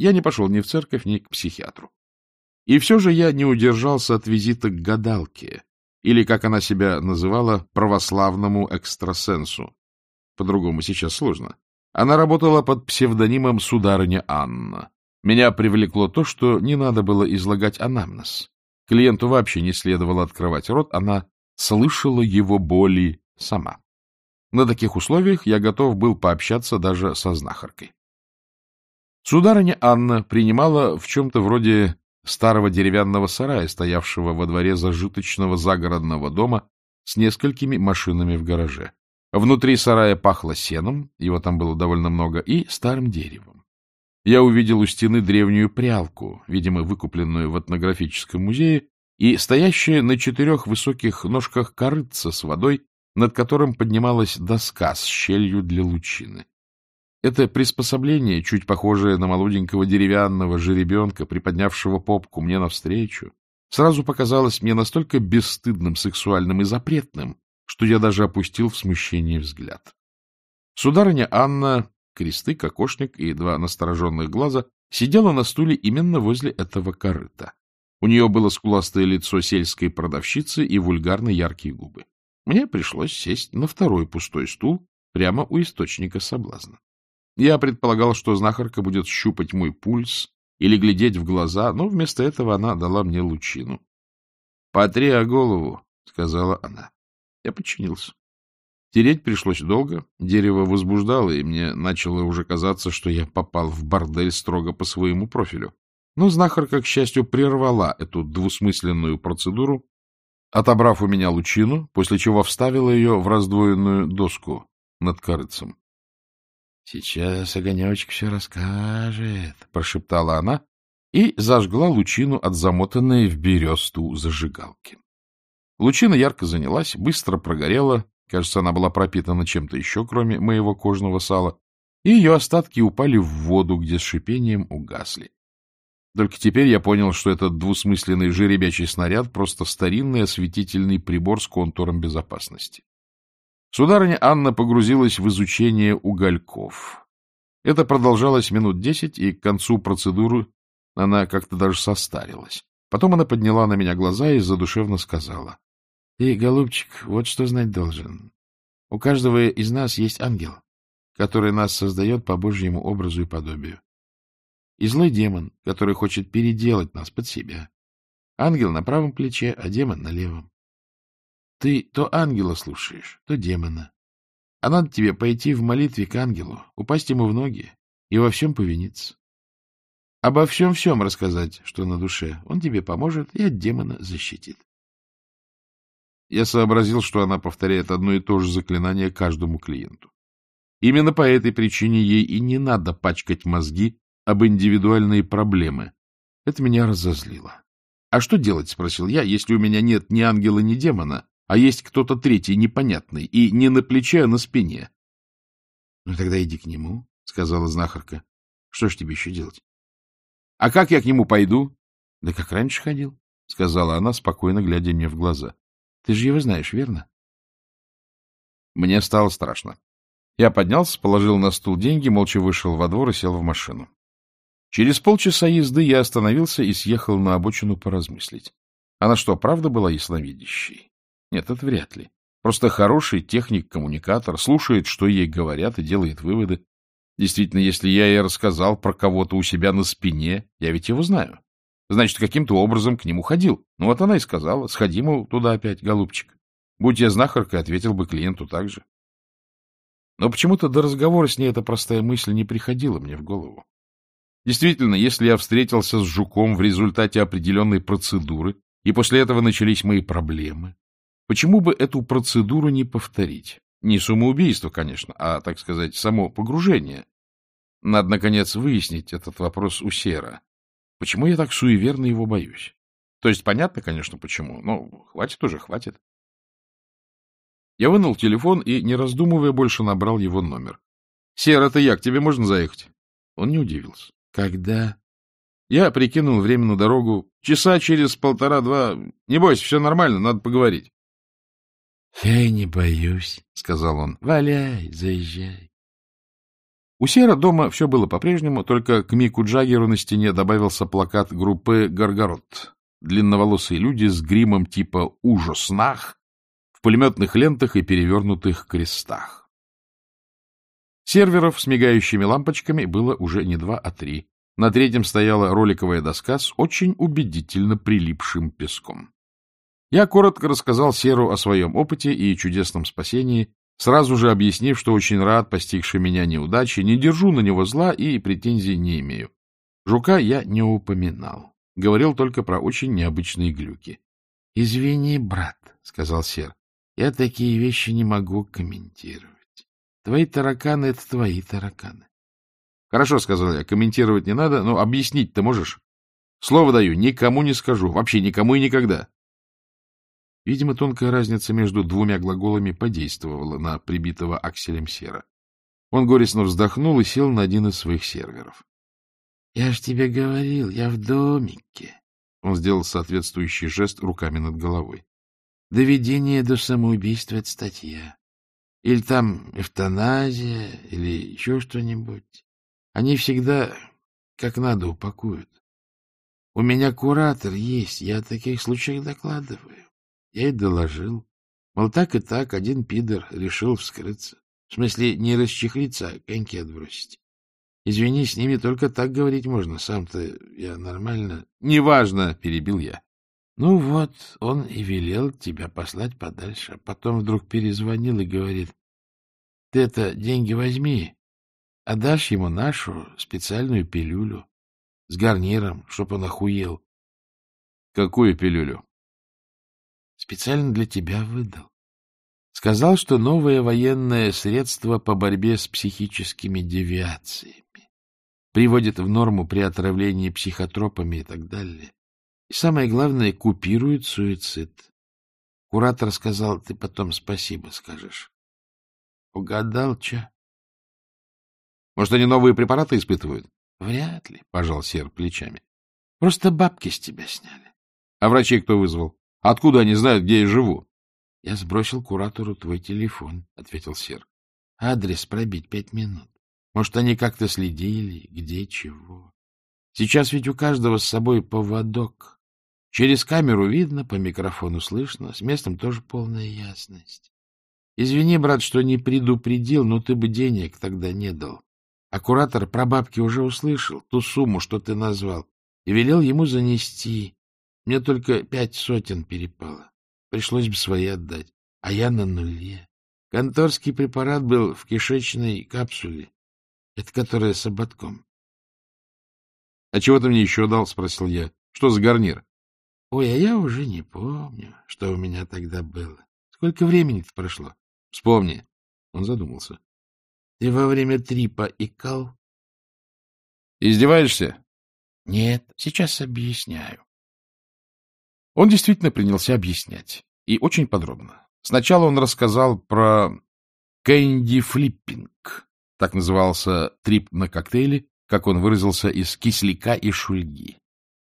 я не пошел ни в церковь, ни к психиатру. И все же я не удержался от визита к гадалке, или, как она себя называла, православному экстрасенсу. По-другому сейчас сложно. Она работала под псевдонимом «Сударыня Анна». Меня привлекло то, что не надо было излагать анамнез. Клиенту вообще не следовало открывать рот, она слышала его боли сама. На таких условиях я готов был пообщаться даже со знахаркой. Сударыня Анна принимала в чем-то вроде старого деревянного сарая, стоявшего во дворе зажиточного загородного дома с несколькими машинами в гараже. Внутри сарая пахло сеном, его там было довольно много, и старым деревом. Я увидел у стены древнюю прялку, видимо, выкупленную в этнографическом музее, и стоящая на четырех высоких ножках корыца с водой, над которым поднималась доска с щелью для лучины. Это приспособление, чуть похожее на молоденького деревянного жеребенка, приподнявшего попку мне навстречу, сразу показалось мне настолько бесстыдным, сексуальным и запретным, что я даже опустил в смущении взгляд. Сударыня Анна, кресты, кокошник и два настороженных глаза, сидела на стуле именно возле этого корыта. У нее было скуластое лицо сельской продавщицы и вульгарно яркие губы. Мне пришлось сесть на второй пустой стул прямо у источника соблазна. Я предполагал, что знахарка будет щупать мой пульс или глядеть в глаза, но вместо этого она дала мне лучину. — Потри о голову, — сказала она. Я подчинился. Тереть пришлось долго, дерево возбуждало, и мне начало уже казаться, что я попал в бордель строго по своему профилю. Но знахарка, к счастью, прервала эту двусмысленную процедуру, отобрав у меня лучину, после чего вставила ее в раздвоенную доску над корыцем. — Сейчас огонечек все расскажет, — прошептала она и зажгла лучину от замотанной в бересту зажигалки. Лучина ярко занялась, быстро прогорела, кажется, она была пропитана чем-то еще, кроме моего кожного сала, и ее остатки упали в воду, где с шипением угасли. Только теперь я понял, что этот двусмысленный жеребячий снаряд — просто старинный осветительный прибор с контуром безопасности. Сударыня Анна погрузилась в изучение угольков. Это продолжалось минут десять, и к концу процедуры она как-то даже состарилась. Потом она подняла на меня глаза и задушевно сказала. — Ты, голубчик, вот что знать должен. У каждого из нас есть ангел, который нас создает по Божьему образу и подобию. И злой демон, который хочет переделать нас под себя. Ангел на правом плече, а демон на левом. Ты то ангела слушаешь, то демона. А надо тебе пойти в молитве к ангелу, упасть ему в ноги и во всем повиниться. Обо всем-всем рассказать, что на душе. Он тебе поможет и от демона защитит. Я сообразил, что она повторяет одно и то же заклинание каждому клиенту. Именно по этой причине ей и не надо пачкать мозги об индивидуальные проблемы. Это меня разозлило. — А что делать, — спросил я, — если у меня нет ни ангела, ни демона, а есть кто-то третий, непонятный, и не на плече, а на спине. — Ну, тогда иди к нему, — сказала знахарка. — Что ж тебе еще делать? — А как я к нему пойду? — Да как раньше ходил, — сказала она, спокойно глядя мне в глаза. — Ты же его знаешь, верно? Мне стало страшно. Я поднялся, положил на стул деньги, молча вышел во двор и сел в машину. Через полчаса езды я остановился и съехал на обочину поразмыслить. Она что, правда была ясновидящей? Нет, это вряд ли. Просто хороший техник-коммуникатор слушает, что ей говорят, и делает выводы. Действительно, если я ей рассказал про кого-то у себя на спине, я ведь его знаю. Значит, каким-то образом к нему ходил. Ну вот она и сказала, сходи, мол, туда опять, голубчик. Будь я знахаркой, ответил бы клиенту так же. Но почему-то до разговора с ней эта простая мысль не приходила мне в голову. Действительно, если я встретился с жуком в результате определенной процедуры, и после этого начались мои проблемы, Почему бы эту процедуру не повторить? Не самоубийство, конечно, а, так сказать, само погружение. Надо, наконец, выяснить этот вопрос у Сера. Почему я так суеверно его боюсь? То есть понятно, конечно, почему, но хватит уже, хватит. Я вынул телефон и, не раздумывая, больше набрал его номер. — Сер, это я, к тебе можно заехать? Он не удивился. — Когда? Я прикинул время на дорогу. Часа через полтора-два. Не бойся, все нормально, надо поговорить. — Я и не боюсь, — сказал он. — Валяй, заезжай. У Сера дома все было по-прежнему, только к Мику Джаггеру на стене добавился плакат группы «Гаргород». Длинноволосые люди с гримом типа «Ужаснах» в пулеметных лентах и перевернутых крестах. Серверов с мигающими лампочками было уже не два, а три. На третьем стояла роликовая доска с очень убедительно прилипшим песком. Я коротко рассказал Серу о своем опыте и чудесном спасении, сразу же объяснив, что очень рад постигшей меня неудачи, не держу на него зла и претензий не имею. Жука я не упоминал. Говорил только про очень необычные глюки. — Извини, брат, — сказал Сер, — я такие вещи не могу комментировать. Твои тараканы — это твои тараканы. — Хорошо, — сказал я, — комментировать не надо, но объяснить-то можешь? Слово даю, никому не скажу, вообще никому и никогда. Видимо, тонкая разница между двумя глаголами подействовала на прибитого акселем сера. Он горестно вздохнул и сел на один из своих серверов. — Я ж тебе говорил, я в домике. Он сделал соответствующий жест руками над головой. — Доведение до самоубийства — это статья. Или там эвтаназия, или еще что-нибудь. Они всегда как надо упакуют. У меня куратор есть, я о таких случаях докладываю. Я и доложил. Мол, так и так один пидор решил вскрыться. В смысле, не расчехлиться, а коньки отбросить. Извини, с ними только так говорить можно. Сам-то я нормально... — Неважно, — перебил я. Ну вот, он и велел тебя послать подальше, а потом вдруг перезвонил и говорит, ты это деньги возьми, отдашь ему нашу специальную пилюлю с гарниром, чтоб он охуел. — Какую пилюлю? Специально для тебя выдал. Сказал, что новое военное средство по борьбе с психическими девиациями приводит в норму при отравлении психотропами и так далее. И самое главное, купирует суицид. Куратор сказал, ты потом спасибо скажешь. Угадал, че? Может, они новые препараты испытывают? Вряд ли, — пожал Сер плечами. Просто бабки с тебя сняли. А врачей кто вызвал? Откуда они знают, где я живу? — Я сбросил куратору твой телефон, — ответил Сер. — Адрес пробить пять минут. Может, они как-то следили, где чего. Сейчас ведь у каждого с собой поводок. Через камеру видно, по микрофону слышно, с местом тоже полная ясность. Извини, брат, что не предупредил, но ты бы денег тогда не дал. А куратор про бабки уже услышал, ту сумму, что ты назвал, и велел ему занести. Мне только пять сотен перепало. Пришлось бы свои отдать. А я на нуле. Конторский препарат был в кишечной капсуле. Это которая с ободком. — А чего ты мне еще дал? — спросил я. — Что за гарнир? — Ой, а я уже не помню, что у меня тогда было. Сколько времени-то прошло? — Вспомни. Он задумался. — Ты во время трипа икал? — Издеваешься? — Нет, сейчас объясняю. Он действительно принялся объяснять. И очень подробно. Сначала он рассказал про кэнди-флиппинг. Так назывался трип на коктейле, как он выразился, из кисляка и шульги.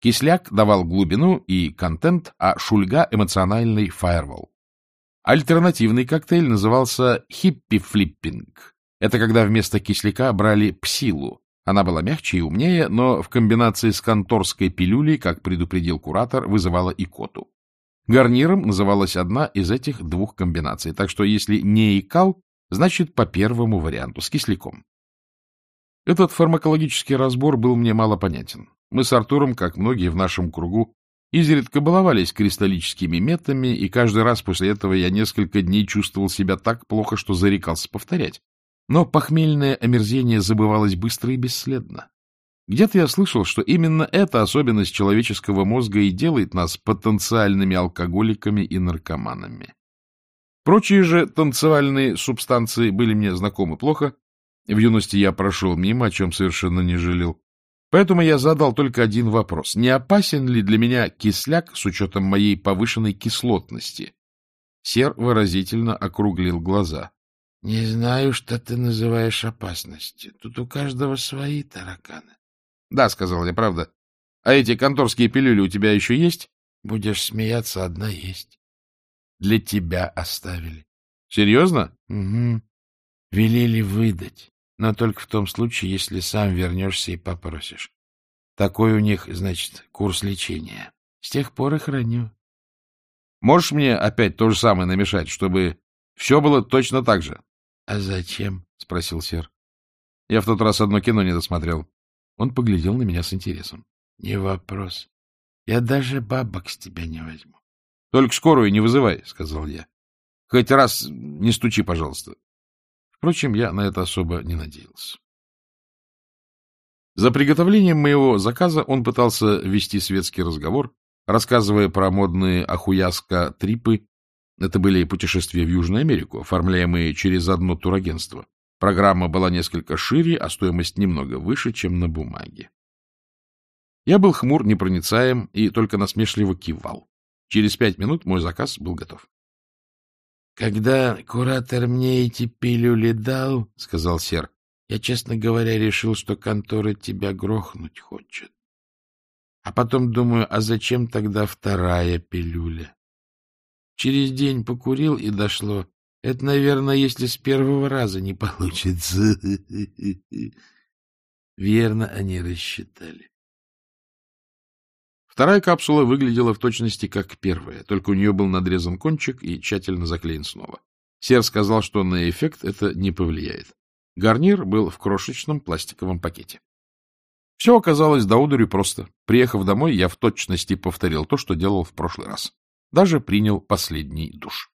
Кисляк давал глубину и контент, а шульга — эмоциональный фаервол. Альтернативный коктейль назывался хиппи-флиппинг. Это когда вместо кисляка брали псилу, она была мягче и умнее, но в комбинации с конторской пилюлей, как предупредил куратор, вызывала икоту. Гарниром называлась одна из этих двух комбинаций, так что если не икал, значит по первому варианту, с кисляком. Этот фармакологический разбор был мне мало понятен. Мы с Артуром, как многие в нашем кругу, изредка баловались кристаллическими метами, и каждый раз после этого я несколько дней чувствовал себя так плохо, что зарекался повторять. Но похмельное омерзение забывалось быстро и бесследно. Где-то я слышал, что именно эта особенность человеческого мозга и делает нас потенциальными алкоголиками и наркоманами. Прочие же танцевальные субстанции были мне знакомы плохо. В юности я прошел мимо, о чем совершенно не жалел. Поэтому я задал только один вопрос. Не опасен ли для меня кисляк с учетом моей повышенной кислотности? Сер выразительно округлил глаза. — Не знаю, что ты называешь опасностью. Тут у каждого свои тараканы. — Да, — сказал я, — правда. — А эти конторские пилюли у тебя еще есть? — Будешь смеяться, одна есть. — Для тебя оставили. — Серьезно? — Угу. Велели выдать. Но только в том случае, если сам вернешься и попросишь. Такой у них, значит, курс лечения. С тех пор и храню. Можешь мне опять то же самое намешать, чтобы все было точно так же? — А зачем? — спросил Сер. Я в тот раз одно кино не досмотрел. Он поглядел на меня с интересом. — Не вопрос. Я даже бабок с тебя не возьму. — Только скорую не вызывай, — сказал я. — Хоть раз не стучи, пожалуйста. Впрочем, я на это особо не надеялся. За приготовлением моего заказа он пытался вести светский разговор, рассказывая про модные ахуяска-трипы. Это были путешествия в Южную Америку, оформляемые через одно турагентство. Программа была несколько шире, а стоимость немного выше, чем на бумаге. Я был хмур, непроницаем и только насмешливо кивал. Через пять минут мой заказ был готов. — Когда куратор мне эти пилюли дал, — сказал Сер, — я, честно говоря, решил, что контора тебя грохнуть хочет. А потом думаю, а зачем тогда вторая пилюля? Через день покурил и дошло. Это, наверное, если с первого раза не получится. Верно они рассчитали. Вторая капсула выглядела в точности как первая, только у нее был надрезан кончик и тщательно заклеен снова. Сер сказал, что на эффект это не повлияет. Гарнир был в крошечном пластиковом пакете. Все оказалось до удури просто. Приехав домой, я в точности повторил то, что делал в прошлый раз. Даже принял последний душ.